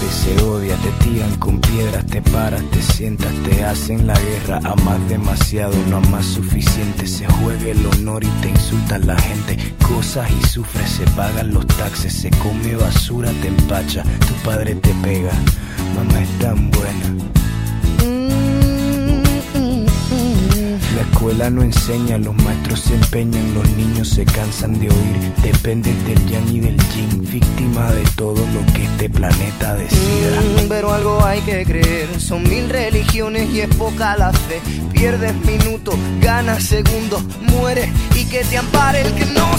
se odia, te tiran con piedras, te paras, te sientas, te hacen la guerra, amas demasiado, no amas suficiente, se juega el honor y te insultan la gente, cosas y sufres, se pagan los taxes, se come basura, te empacha, tu padre te pega, mamá es tan buena. Escuela no enseña, los maestros se empeñan, los niños se cansan de oír. Dependen del yang y del yin, víctima de todo lo que este planeta decida. Mm, pero algo hay que creer, son mil religiones y es poca la fe. Pierdes minutos, ganas segundos, mueres y que te ampare el que no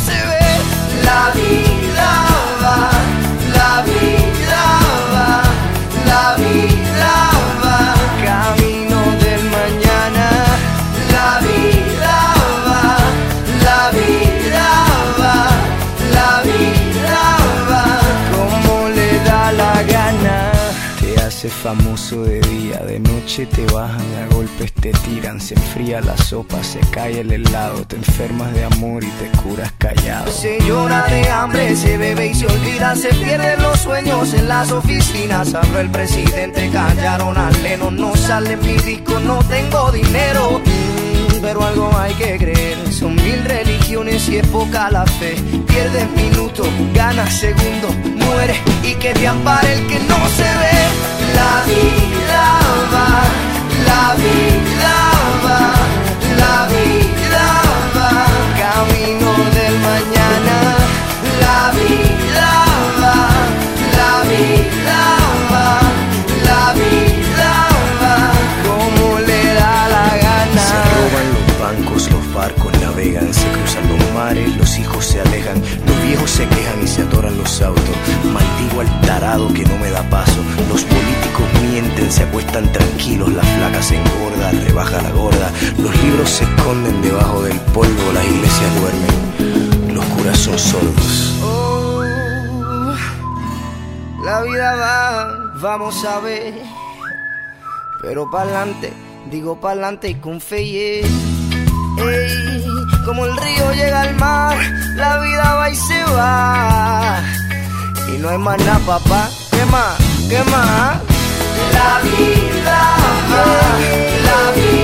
famoso de día, de noche te bajan, a golpes te tiran, se enfría la sopa, se cae el helado, te enfermas de amor y te curas callado. Se llora de hambre, se bebe y se olvida, se pierden los sueños en las oficinas. Habló el presidente, callaron a Lennon, no sale mi disco, no tengo dinero. Mm, Pero algo hay que creer, son mil religiones y es poca la fe. Pierdes minutos, ganas segundos, mueres y que te ampare el que no se ve. La vida los hijos se alejan, los viejos se quejan y se atoran los autos. Maldigo al tarado que no me da paso. Los políticos mienten, se acuestan tranquilos, la flaca se engorda, rebaja la gorda. Los libros se esconden debajo del polvo, las iglesias duermen, los curas son sordos. Oh, la vida va, vamos a ver. Pero pa'lante, digo pa'lante y con fe y es. Ey, como el río llega al mar, la vida va y se va. Y no hay más nada, papá. ¿Qué más? ¿Qué más? La vida la vida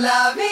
Love me.